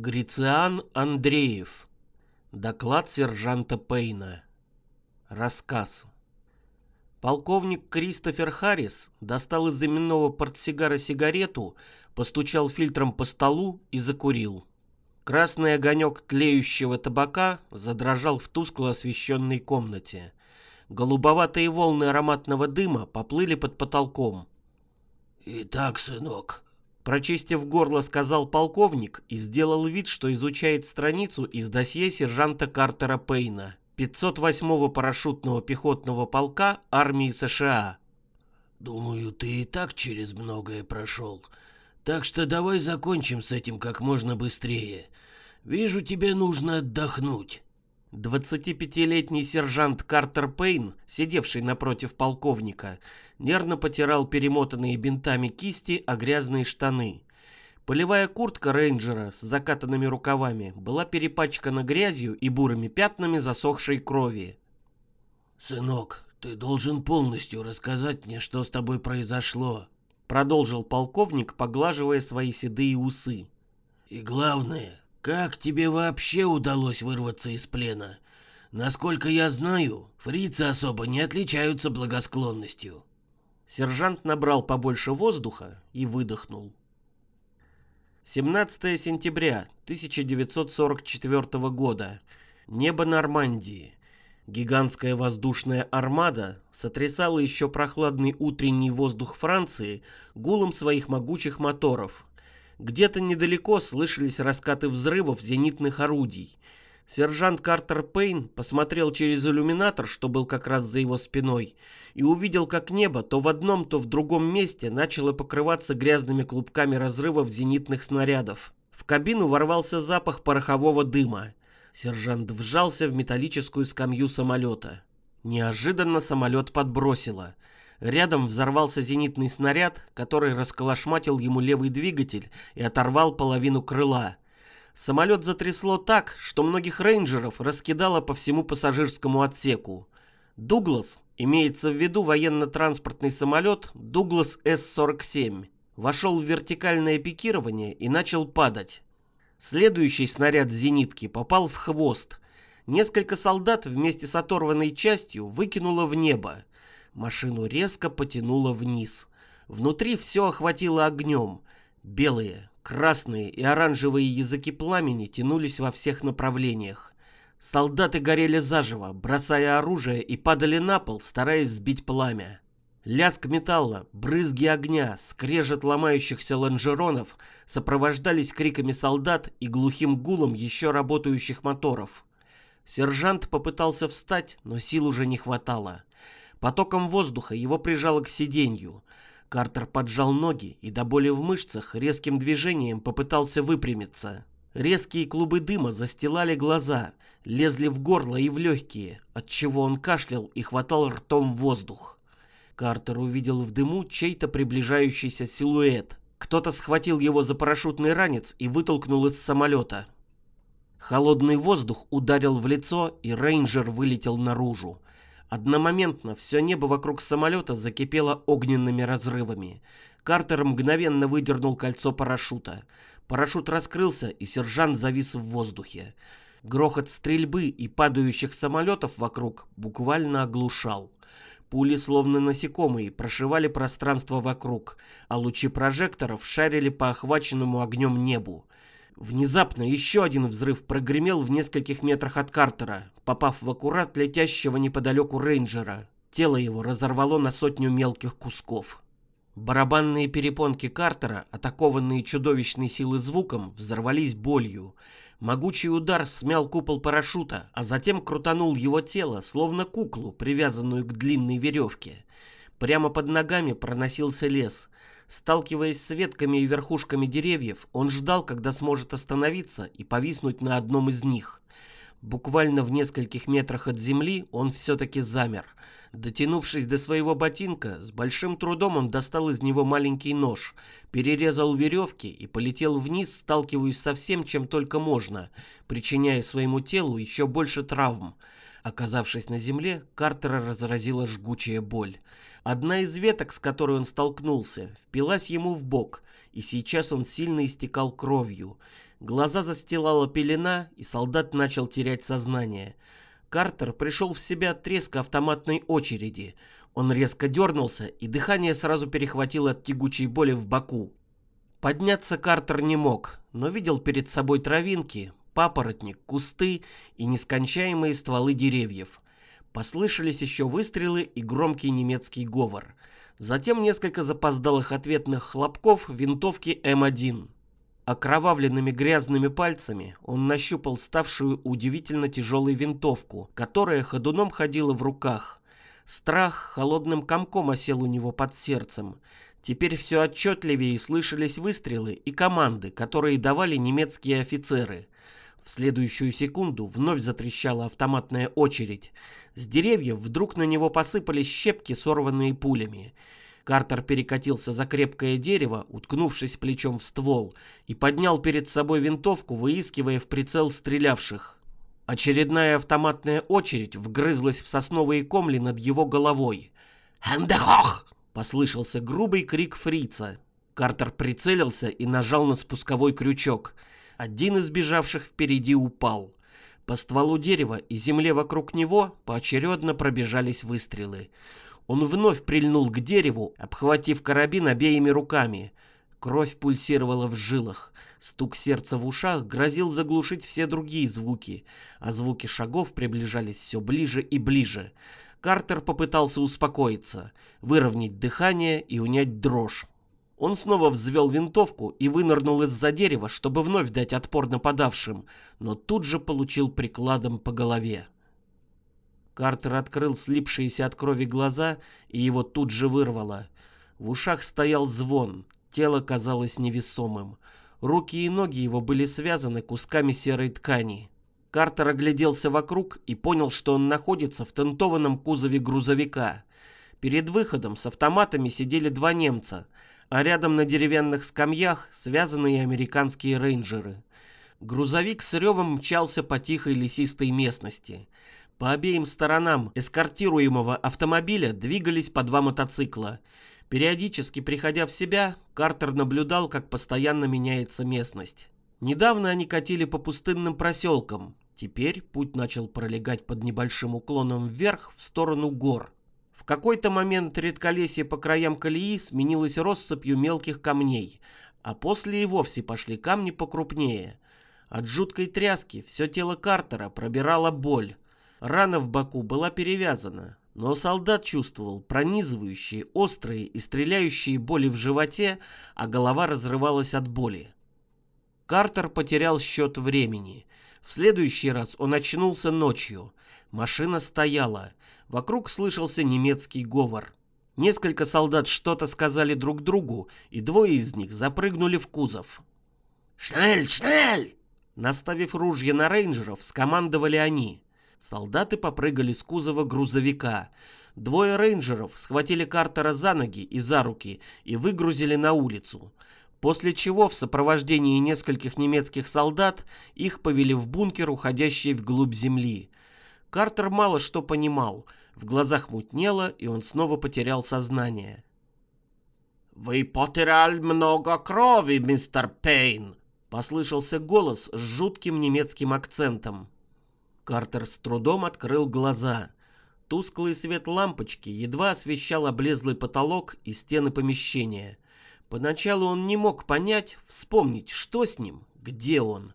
Грициан Андреев. Доклад сержанта Пейна. Рассказ. Полковник Кристофер Харрис достал из именного портсигара сигарету, постучал фильтром по столу и закурил. Красный огонек тлеющего табака задрожал в тускло освещенной комнате. Голубоватые волны ароматного дыма поплыли под потолком. «Итак, сынок», — прочистив горло, сказал полковник и сделал вид, что изучает страницу из досье сержанта Картера Пейна, 508-го парашютного пехотного полка армии США. «Думаю, ты и так через многое прошел, так что давай закончим с этим как можно быстрее. Вижу, тебе нужно отдохнуть». 25-летний сержант Картер Пейн, сидевший напротив полковника, нервно потирал перемотанные бинтами кисти о грязные штаны. Полевая куртка рейнджера с закатанными рукавами была перепачкана грязью и бурыми пятнами засохшей крови. «Сынок, ты должен полностью рассказать мне, что с тобой произошло», продолжил полковник, поглаживая свои седые усы. «И главное, как тебе вообще удалось вырваться из плена? Насколько я знаю, фрицы особо не отличаются благосклонностью. Сержант набрал побольше воздуха и выдохнул. 17 сентября 1944 года. Небо Нормандии. Гигантская воздушная армада сотрясала еще прохладный утренний воздух Франции гулом своих могучих моторов – где-то недалеко слышались раскаты взрывов зенитных орудий. Сержант Картер Пейн посмотрел через иллюминатор, что был как раз за его спиной, и увидел, как небо то в одном, то в другом месте начало покрываться грязными клубками разрывов зенитных снарядов. В кабину ворвался запах порохового дыма. Сержант вжался в металлическую скамью самолета. Неожиданно самолет подбросило — Рядом взорвался зенитный снаряд, который расколошматил ему левый двигатель и оторвал половину крыла. Самолет затрясло так, что многих рейнджеров раскидало по всему пассажирскому отсеку. «Дуглас» имеется в виду военно-транспортный самолет «Дуглас С-47». Вошел в вертикальное пикирование и начал падать. Следующий снаряд зенитки попал в хвост. Несколько солдат вместе с оторванной частью выкинуло в небо. Машину резко потянуло вниз. Внутри все охватило огнем. Белые, красные и оранжевые языки пламени тянулись во всех направлениях. Солдаты горели заживо, бросая оружие и падали на пол, стараясь сбить пламя. Лязг металла, брызги огня, скрежет ломающихся лонжеронов сопровождались криками солдат и глухим гулом еще работающих моторов. Сержант попытался встать, но сил уже не хватало. Потоком воздуха его прижало к сиденью. Картер поджал ноги и до боли в мышцах резким движением попытался выпрямиться. Резкие клубы дыма застилали глаза, лезли в горло и в легкие, отчего он кашлял и хватал ртом воздух. Картер увидел в дыму чей-то приближающийся силуэт. Кто-то схватил его за парашютный ранец и вытолкнул из самолета. Холодный воздух ударил в лицо, и рейнджер вылетел наружу. Одномоментно все небо вокруг самолета закипело огненными разрывами. Картер мгновенно выдернул кольцо парашюта. Парашют раскрылся, и сержант завис в воздухе. Грохот стрельбы и падающих самолетов вокруг буквально оглушал. Пули, словно насекомые, прошивали пространство вокруг, а лучи прожекторов шарили по охваченному огнем небу. Внезапно еще один взрыв прогремел в нескольких метрах от Картера, попав в аккурат летящего неподалеку рейнджера. Тело его разорвало на сотню мелких кусков. Барабанные перепонки Картера, атакованные чудовищной силой звуком, взорвались болью. Могучий удар смял купол парашюта, а затем крутанул его тело, словно куклу, привязанную к длинной веревке. Прямо под ногами проносился лес. Сталкиваясь с ветками и верхушками деревьев, он ждал, когда сможет остановиться и повиснуть на одном из них. Буквально в нескольких метрах от земли он все-таки замер. Дотянувшись до своего ботинка, с большим трудом он достал из него маленький нож, перерезал веревки и полетел вниз, сталкиваясь со всем, чем только можно, причиняя своему телу еще больше травм. Оказавшись на земле, Картера разразила жгучая боль. Одна из веток, с которой он столкнулся, впилась ему в бок, и сейчас он сильно истекал кровью. Глаза застилала пелена, и солдат начал терять сознание. Картер пришел в себя от треска автоматной очереди. Он резко дернулся, и дыхание сразу перехватило от тягучей боли в боку. Подняться Картер не мог, но видел перед собой травинки, папоротник, кусты и нескончаемые стволы деревьев. Послышались еще выстрелы и громкий немецкий говор. Затем несколько запоздалых ответных хлопков винтовки М1. Окровавленными грязными пальцами он нащупал ставшую удивительно тяжелой винтовку, которая ходуном ходила в руках. Страх холодным комком осел у него под сердцем. Теперь все отчетливее слышались выстрелы и команды, которые давали немецкие офицеры. В следующую секунду вновь затрещала автоматная очередь. С деревьев вдруг на него посыпались щепки, сорванные пулями. Картер перекатился за крепкое дерево, уткнувшись плечом в ствол, и поднял перед собой винтовку, выискивая в прицел стрелявших. Очередная автоматная очередь вгрызлась в сосновые комли над его головой. «Хендехох!» — послышался грубый крик фрица. Картер прицелился и нажал на спусковой крючок. Один из бежавших впереди упал. По стволу дерева и земле вокруг него поочередно пробежались выстрелы. Он вновь прильнул к дереву, обхватив карабин обеими руками. Кровь пульсировала в жилах. Стук сердца в ушах грозил заглушить все другие звуки, а звуки шагов приближались все ближе и ближе. Картер попытался успокоиться, выровнять дыхание и унять дрожь. Он снова взвел винтовку и вынырнул из-за дерева, чтобы вновь дать отпор нападавшим, но тут же получил прикладом по голове. Картер открыл слипшиеся от крови глаза, и его тут же вырвало. В ушах стоял звон, тело казалось невесомым. Руки и ноги его были связаны кусками серой ткани. Картер огляделся вокруг и понял, что он находится в тентованном кузове грузовика. Перед выходом с автоматами сидели два немца, а рядом на деревянных скамьях связанные американские рейнджеры. Грузовик с ревом мчался по тихой лесистой местности. По обеим сторонам эскортируемого автомобиля двигались по два мотоцикла. Периодически приходя в себя, Картер наблюдал, как постоянно меняется местность. Недавно они катили по пустынным проселкам. Теперь путь начал пролегать под небольшим уклоном вверх в сторону гор. В какой-то момент редколесье по краям колеи сменилось россыпью мелких камней, а после и вовсе пошли камни покрупнее. От жуткой тряски все тело Картера пробирала боль. Рана в боку была перевязана, но солдат чувствовал пронизывающие, острые и стреляющие боли в животе, а голова разрывалась от боли. Картер потерял счет времени. В следующий раз он очнулся ночью. Машина стояла. Вокруг слышался немецкий говор. Несколько солдат что-то сказали друг другу, и двое из них запрыгнули в кузов. «Шнель, шнель!» Наставив ружья на рейнджеров, скомандовали они. Солдаты попрыгали с кузова грузовика. Двое рейнджеров схватили Картера за ноги и за руки и выгрузили на улицу. После чего в сопровождении нескольких немецких солдат их повели в бункер, уходящий вглубь земли. Картер мало что понимал. В глазах мутнело, и он снова потерял сознание. «Вы потеряли много крови, мистер Пейн!» Послышался голос с жутким немецким акцентом. Картер с трудом открыл глаза. Тусклый свет лампочки едва освещал облезлый потолок и стены помещения. Поначалу он не мог понять, вспомнить, что с ним, где он.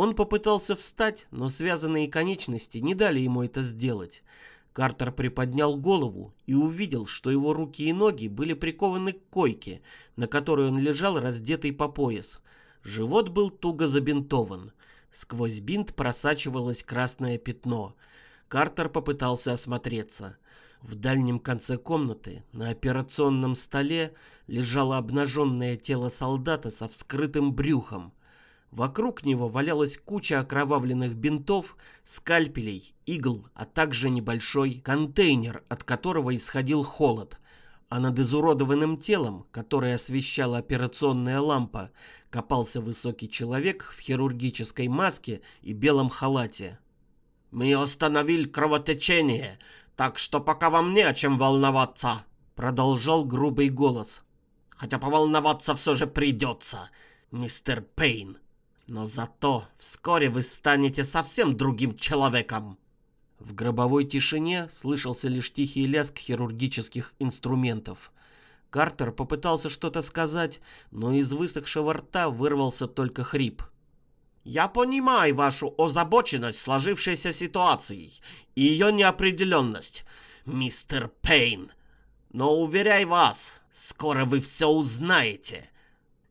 Он попытался встать, но связанные конечности не дали ему это сделать. Картер приподнял голову и увидел, что его руки и ноги были прикованы к койке, на которой он лежал раздетый по пояс. Живот был туго забинтован. Сквозь бинт просачивалось красное пятно. Картер попытался осмотреться. В дальнем конце комнаты на операционном столе лежало обнаженное тело солдата со вскрытым брюхом. Вокруг него валялась куча окровавленных бинтов, скальпелей, игл, а также небольшой контейнер, от которого исходил холод — а над изуродованным телом, которое освещала операционная лампа, копался высокий человек в хирургической маске и белом халате. «Мы остановили кровотечение, так что пока вам не о чем волноваться», — продолжал грубый голос. «Хотя поволноваться все же придется, мистер Пейн. Но зато вскоре вы станете совсем другим человеком. В гробовой тишине слышался лишь тихий лязг хирургических инструментов. Картер попытался что-то сказать, но из высохшего рта вырвался только хрип. «Я понимаю вашу озабоченность сложившейся ситуацией и ее неопределенность, мистер Пейн, но уверяй вас, скоро вы все узнаете».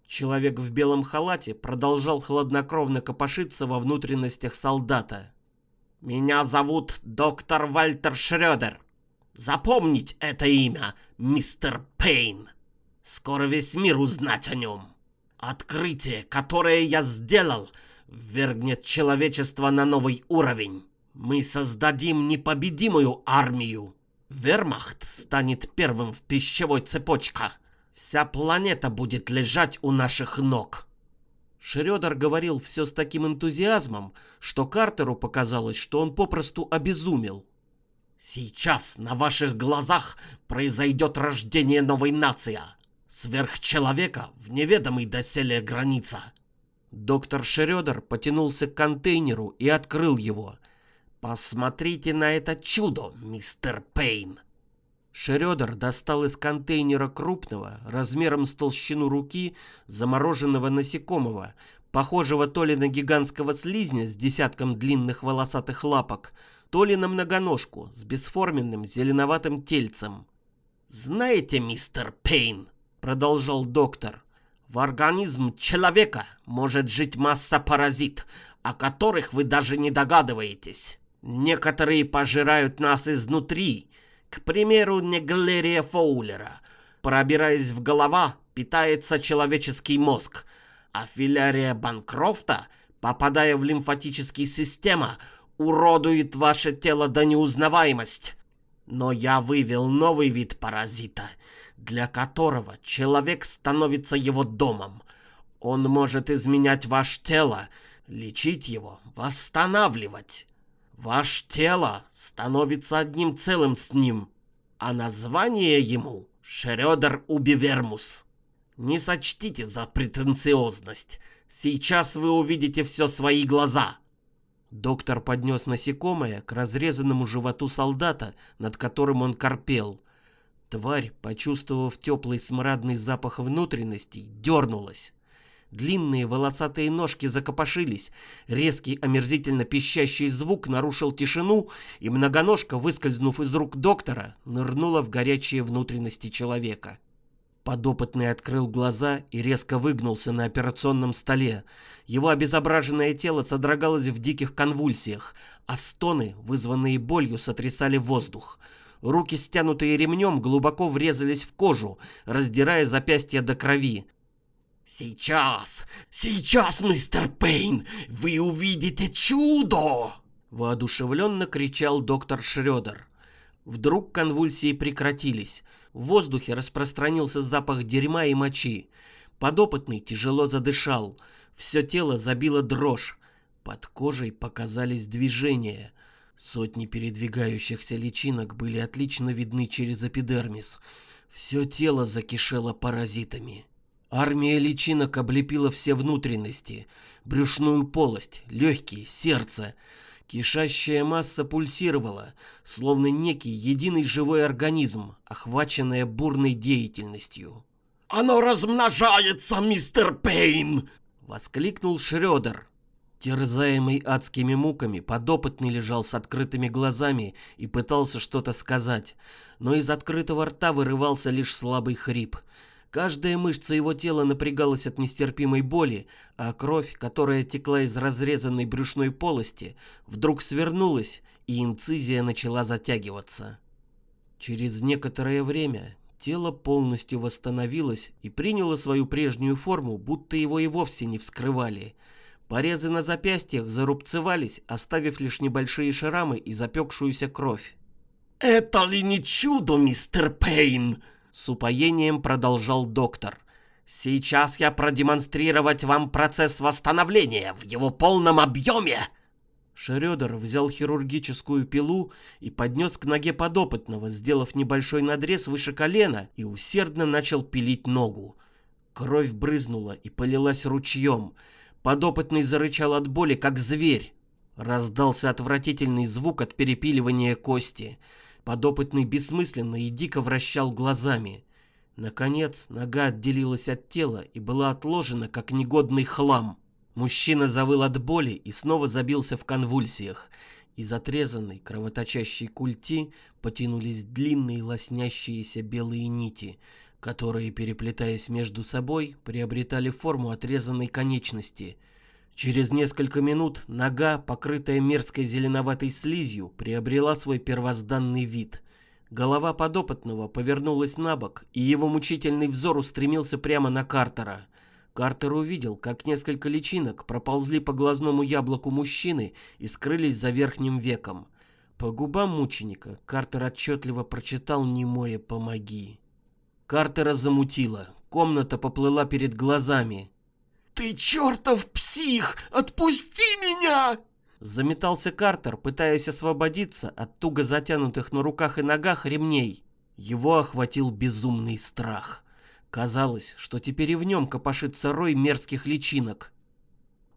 Человек в белом халате продолжал хладнокровно копошиться во внутренностях солдата. Меня зовут доктор Вальтер Шрёдер. Запомнить это имя, мистер Пейн. Скоро весь мир узнать о нем. Открытие, которое я сделал, ввергнет человечество на новый уровень. Мы создадим непобедимую армию. Вермахт станет первым в пищевой цепочке. Вся планета будет лежать у наших ног. Шрёдер говорил все с таким энтузиазмом, что Картеру показалось, что он попросту обезумел. «Сейчас на ваших глазах произойдет рождение новой нации, сверхчеловека в неведомой доселе граница». Доктор Шрёдер потянулся к контейнеру и открыл его. «Посмотрите на это чудо, мистер Пейн!» Шрёдер достал из контейнера крупного, размером с толщину руки, замороженного насекомого, похожего то ли на гигантского слизня с десятком длинных волосатых лапок, то ли на многоножку с бесформенным зеленоватым тельцем. «Знаете, мистер Пейн», — продолжал доктор, — «в организм человека может жить масса паразит, о которых вы даже не догадываетесь. Некоторые пожирают нас изнутри, к примеру, Неглерия Фоулера. Пробираясь в голова, питается человеческий мозг, а филярия Банкрофта, попадая в лимфатические системы, уродует ваше тело до неузнаваемости. Но я вывел новый вид паразита, для которого человек становится его домом. Он может изменять ваше тело, лечить его, восстанавливать. Ваше тело становится одним целым с ним, а название ему Шрёдер Убивермус. Не сочтите за претенциозность. Сейчас вы увидите все свои глаза. Доктор поднес насекомое к разрезанному животу солдата, над которым он корпел. Тварь, почувствовав теплый смрадный запах внутренностей, дернулась. Длинные волосатые ножки закопошились. Резкий омерзительно пищащий звук нарушил тишину, и многоножка, выскользнув из рук доктора, нырнула в горячие внутренности человека. Подопытный открыл глаза и резко выгнулся на операционном столе. Его обезображенное тело содрогалось в диких конвульсиях, а стоны, вызванные болью, сотрясали воздух. Руки, стянутые ремнем, глубоко врезались в кожу, раздирая запястья до крови. «Сейчас, сейчас, мистер Пейн, вы увидите чудо!» Воодушевленно кричал доктор Шрёдер. Вдруг конвульсии прекратились. В воздухе распространился запах дерьма и мочи. Подопытный тяжело задышал. Все тело забило дрожь. Под кожей показались движения. Сотни передвигающихся личинок были отлично видны через эпидермис. Все тело закишело паразитами. Армия личинок облепила все внутренности, брюшную полость, легкие, сердце. Кишащая масса пульсировала, словно некий единый живой организм, охваченная бурной деятельностью. «Оно размножается, мистер Пейн!» — воскликнул Шрёдер. Терзаемый адскими муками, подопытный лежал с открытыми глазами и пытался что-то сказать, но из открытого рта вырывался лишь слабый хрип — Каждая мышца его тела напрягалась от нестерпимой боли, а кровь, которая текла из разрезанной брюшной полости, вдруг свернулась, и инцизия начала затягиваться. Через некоторое время тело полностью восстановилось и приняло свою прежнюю форму, будто его и вовсе не вскрывали. Порезы на запястьях зарубцевались, оставив лишь небольшие шрамы и запекшуюся кровь. «Это ли не чудо, мистер Пейн?» С упоением продолжал доктор. «Сейчас я продемонстрировать вам процесс восстановления в его полном объеме!» Шрёдер взял хирургическую пилу и поднес к ноге подопытного, сделав небольшой надрез выше колена, и усердно начал пилить ногу. Кровь брызнула и полилась ручьем. Подопытный зарычал от боли, как зверь. Раздался отвратительный звук от перепиливания кости. Подопытный бессмысленно и дико вращал глазами. Наконец, нога отделилась от тела и была отложена, как негодный хлам. Мужчина завыл от боли и снова забился в конвульсиях. Из отрезанной, кровоточащей культи потянулись длинные лоснящиеся белые нити, которые, переплетаясь между собой, приобретали форму отрезанной конечности. Через несколько минут нога, покрытая мерзкой зеленоватой слизью, приобрела свой первозданный вид. Голова подопытного повернулась на бок, и его мучительный взор устремился прямо на Картера — Картер увидел, как несколько личинок проползли по глазному яблоку мужчины и скрылись за верхним веком. По губам мученика Картер отчетливо прочитал немое «помоги». Картера замутило, комната поплыла перед глазами. «Ты чертов псих! Отпусти меня!» Заметался Картер, пытаясь освободиться от туго затянутых на руках и ногах ремней. Его охватил безумный страх. Казалось, что теперь и в нем копошится рой мерзких личинок.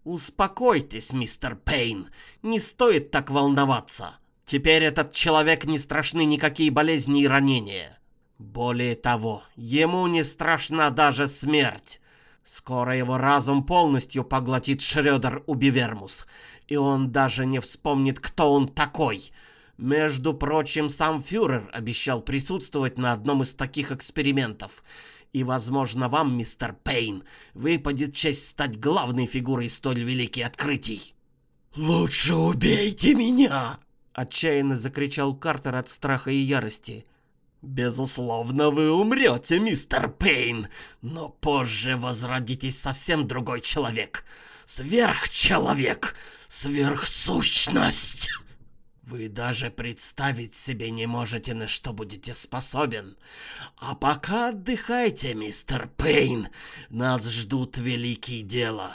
«Успокойтесь, мистер Пейн, не стоит так волноваться. Теперь этот человек не страшны никакие болезни и ранения. Более того, ему не страшна даже смерть. Скоро его разум полностью поглотит Шрёдер Убивермус, и он даже не вспомнит, кто он такой. Между прочим, сам фюрер обещал присутствовать на одном из таких экспериментов — и, возможно, вам, мистер Пейн, выпадет честь стать главной фигурой столь великих открытий. «Лучше убейте меня!» — отчаянно закричал Картер от страха и ярости. «Безусловно, вы умрете, мистер Пейн, но позже возродитесь совсем другой человек. Сверхчеловек, сверхсущность!» Вы даже представить себе не можете, на что будете способен. А пока отдыхайте, мистер Пейн. Нас ждут великие дела.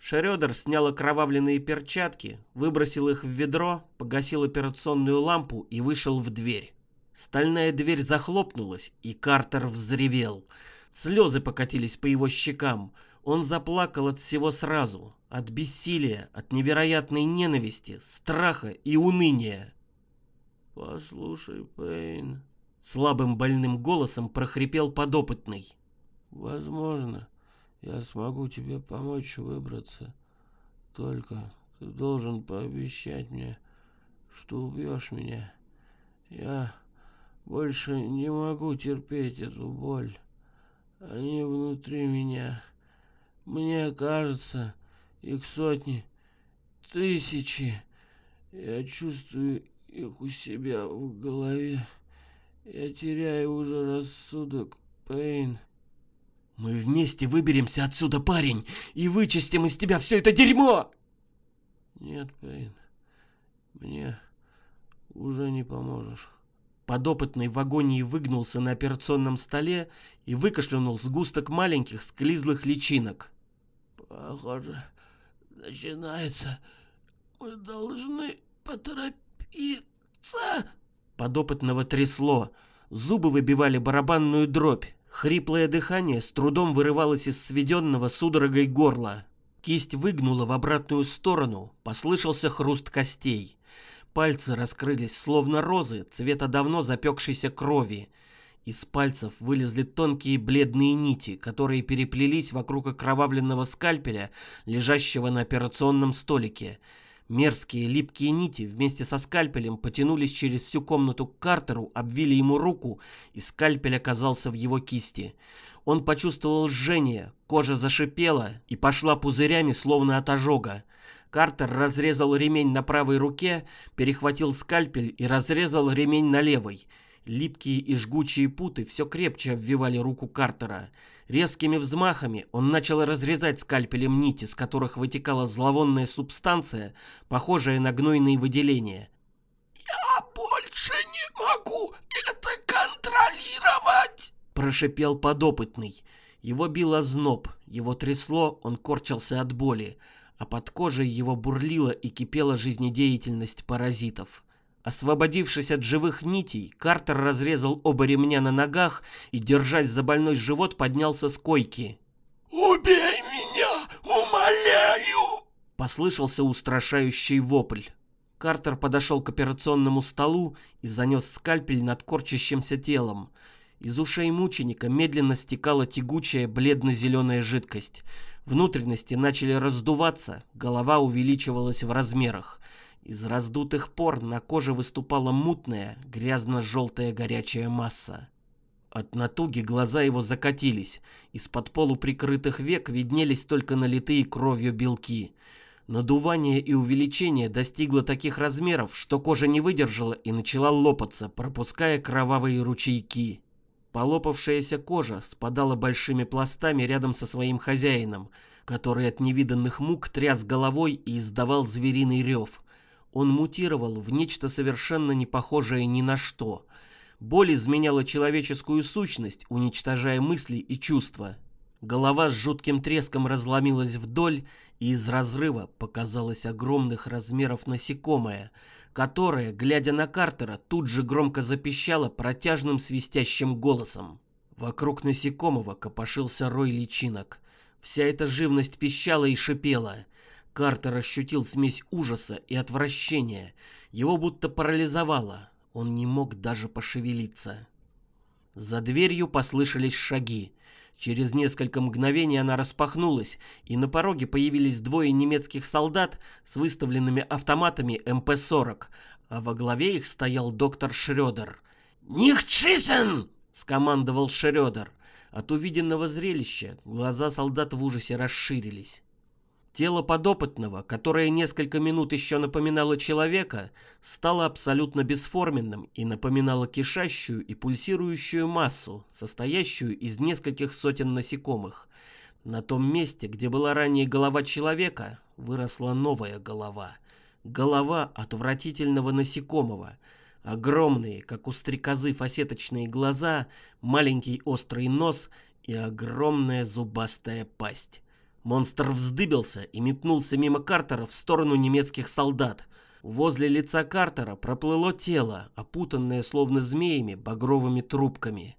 Шрёдер снял окровавленные перчатки, выбросил их в ведро, погасил операционную лампу и вышел в дверь. Стальная дверь захлопнулась, и Картер взревел. Слезы покатились по его щекам. Он заплакал от всего сразу, от бессилия, от невероятной ненависти, страха и уныния. «Послушай, Пейн», — слабым больным голосом прохрипел подопытный. «Возможно, я смогу тебе помочь выбраться. Только ты должен пообещать мне, что убьешь меня. Я больше не могу терпеть эту боль. Они внутри меня». Мне кажется, их сотни, тысячи. Я чувствую их у себя в голове. Я теряю уже рассудок, Пейн. Мы вместе выберемся отсюда, парень, и вычистим из тебя все это дерьмо! Нет, Пейн, мне уже не поможешь. Подопытный в агонии выгнулся на операционном столе и выкашлянул сгусток маленьких склизлых личинок. Похоже, начинается. Мы должны поторопиться. Подопытного трясло. Зубы выбивали барабанную дробь. Хриплое дыхание с трудом вырывалось из сведенного судорогой горла. Кисть выгнула в обратную сторону, послышался хруст костей. Пальцы раскрылись, словно розы, цвета давно запекшейся крови. Из пальцев вылезли тонкие бледные нити, которые переплелись вокруг окровавленного скальпеля, лежащего на операционном столике. Мерзкие липкие нити вместе со скальпелем потянулись через всю комнату к Картеру, обвили ему руку, и скальпель оказался в его кисти. Он почувствовал жжение, кожа зашипела и пошла пузырями, словно от ожога. Картер разрезал ремень на правой руке, перехватил скальпель и разрезал ремень на левой — Липкие и жгучие путы все крепче обвивали руку Картера. Резкими взмахами он начал разрезать скальпелем нити, с которых вытекала зловонная субстанция, похожая на гнойные выделения. «Я больше не могу это контролировать!» Прошипел подопытный. Его бил озноб, его трясло, он корчился от боли, а под кожей его бурлила и кипела жизнедеятельность паразитов. Освободившись от живых нитей, Картер разрезал оба ремня на ногах и, держась за больной живот, поднялся с койки. «Убей меня, умоляю!» Послышался устрашающий вопль. Картер подошел к операционному столу и занес скальпель над корчащимся телом. Из ушей мученика медленно стекала тягучая бледно-зеленая жидкость. Внутренности начали раздуваться, голова увеличивалась в размерах. Из раздутых пор на коже выступала мутная, грязно-желтая горячая масса. От натуги глаза его закатились, из-под полуприкрытых век виднелись только налитые кровью белки. Надувание и увеличение достигло таких размеров, что кожа не выдержала и начала лопаться, пропуская кровавые ручейки. Полопавшаяся кожа спадала большими пластами рядом со своим хозяином, который от невиданных мук тряс головой и издавал звериный рев. Он мутировал в нечто совершенно не похожее ни на что. Боль изменяла человеческую сущность, уничтожая мысли и чувства. Голова с жутким треском разломилась вдоль, и из разрыва показалось огромных размеров насекомое, которое, глядя на Картера, тут же громко запищало протяжным свистящим голосом. Вокруг насекомого копошился рой личинок. Вся эта живность пищала и шипела. Картер ощутил смесь ужаса и отвращения. Его будто парализовало. Он не мог даже пошевелиться. За дверью послышались шаги. Через несколько мгновений она распахнулась, и на пороге появились двое немецких солдат с выставленными автоматами МП-40, а во главе их стоял доктор Шрёдер. «Нихчисен!» — скомандовал Шрёдер. От увиденного зрелища глаза солдат в ужасе расширились. Тело подопытного, которое несколько минут еще напоминало человека, стало абсолютно бесформенным и напоминало кишащую и пульсирующую массу, состоящую из нескольких сотен насекомых. На том месте, где была ранее голова человека, выросла новая голова. Голова отвратительного насекомого. Огромные, как у стрекозы, фасеточные глаза, маленький острый нос и огромная зубастая пасть. Монстр вздыбился и метнулся мимо Картера в сторону немецких солдат. Возле лица Картера проплыло тело, опутанное словно змеями багровыми трубками.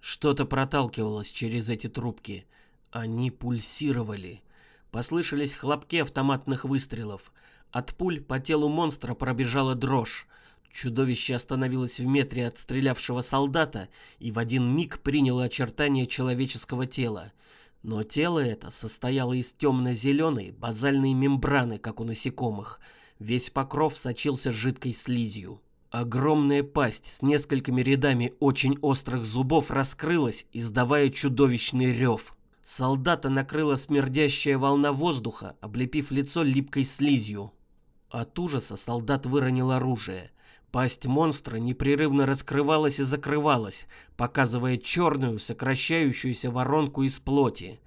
Что-то проталкивалось через эти трубки. Они пульсировали. Послышались хлопки автоматных выстрелов. От пуль по телу монстра пробежала дрожь. Чудовище остановилось в метре от стрелявшего солдата и в один миг приняло очертания человеческого тела. Но тело это состояло из темно-зеленой базальной мембраны, как у насекомых. Весь покров сочился жидкой слизью. Огромная пасть с несколькими рядами очень острых зубов раскрылась, издавая чудовищный рев. Солдата накрыла смердящая волна воздуха, облепив лицо липкой слизью. От ужаса солдат выронил оружие. Пасть монстра непрерывно раскрывалась и закрывалась, показывая черную, сокращающуюся воронку из плоти.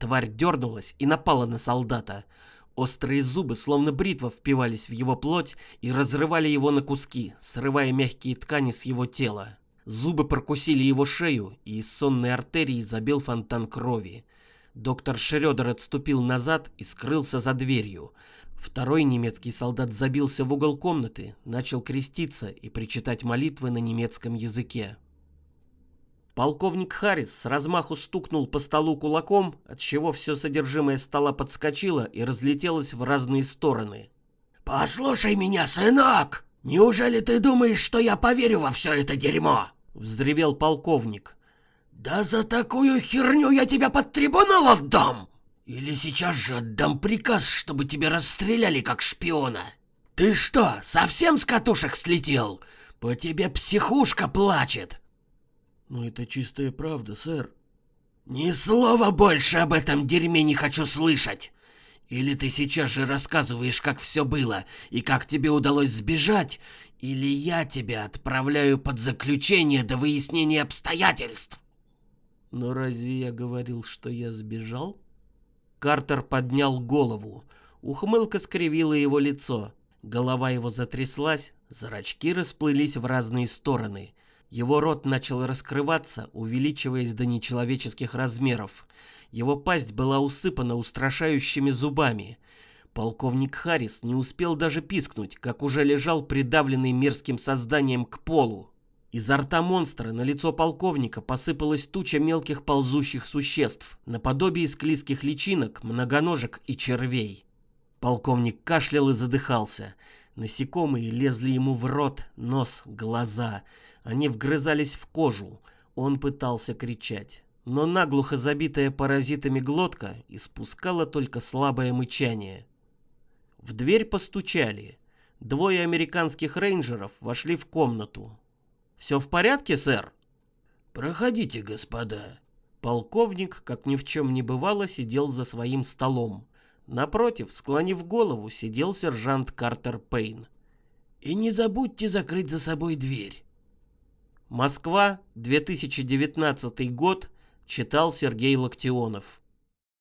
Тварь дернулась и напала на солдата. Острые зубы, словно бритва, впивались в его плоть и разрывали его на куски, срывая мягкие ткани с его тела. Зубы прокусили его шею, и из сонной артерии забил фонтан крови. Доктор Шрёдер отступил назад и скрылся за дверью. Второй немецкий солдат забился в угол комнаты, начал креститься и причитать молитвы на немецком языке. Полковник Харрис с размаху стукнул по столу кулаком, отчего все содержимое стола подскочило и разлетелось в разные стороны. «Послушай меня, сынок! Неужели ты думаешь, что я поверю во все это дерьмо?» — вздревел полковник. «Да за такую херню я тебя под трибунал отдам!» Или сейчас же отдам приказ, чтобы тебя расстреляли как шпиона. Ты что, совсем с катушек слетел? По тебе психушка плачет. Ну это чистая правда, сэр. Ни слова больше об этом дерьме не хочу слышать. Или ты сейчас же рассказываешь, как все было и как тебе удалось сбежать, или я тебя отправляю под заключение до выяснения обстоятельств. Но разве я говорил, что я сбежал? Картер поднял голову. Ухмылка скривила его лицо. Голова его затряслась, зрачки расплылись в разные стороны. Его рот начал раскрываться, увеличиваясь до нечеловеческих размеров. Его пасть была усыпана устрашающими зубами. Полковник Харрис не успел даже пискнуть, как уже лежал придавленный мерзким созданием к полу. Изо рта монстра на лицо полковника посыпалась туча мелких ползущих существ, наподобие склизких личинок, многоножек и червей. Полковник кашлял и задыхался. Насекомые лезли ему в рот, нос, глаза. Они вгрызались в кожу. Он пытался кричать. Но наглухо забитая паразитами глотка испускала только слабое мычание. В дверь постучали. Двое американских рейнджеров вошли в комнату. «Все в порядке, сэр?» «Проходите, господа». Полковник, как ни в чем не бывало, сидел за своим столом. Напротив, склонив голову, сидел сержант Картер Пейн. «И не забудьте закрыть за собой дверь». Москва, 2019 год, читал Сергей Локтионов.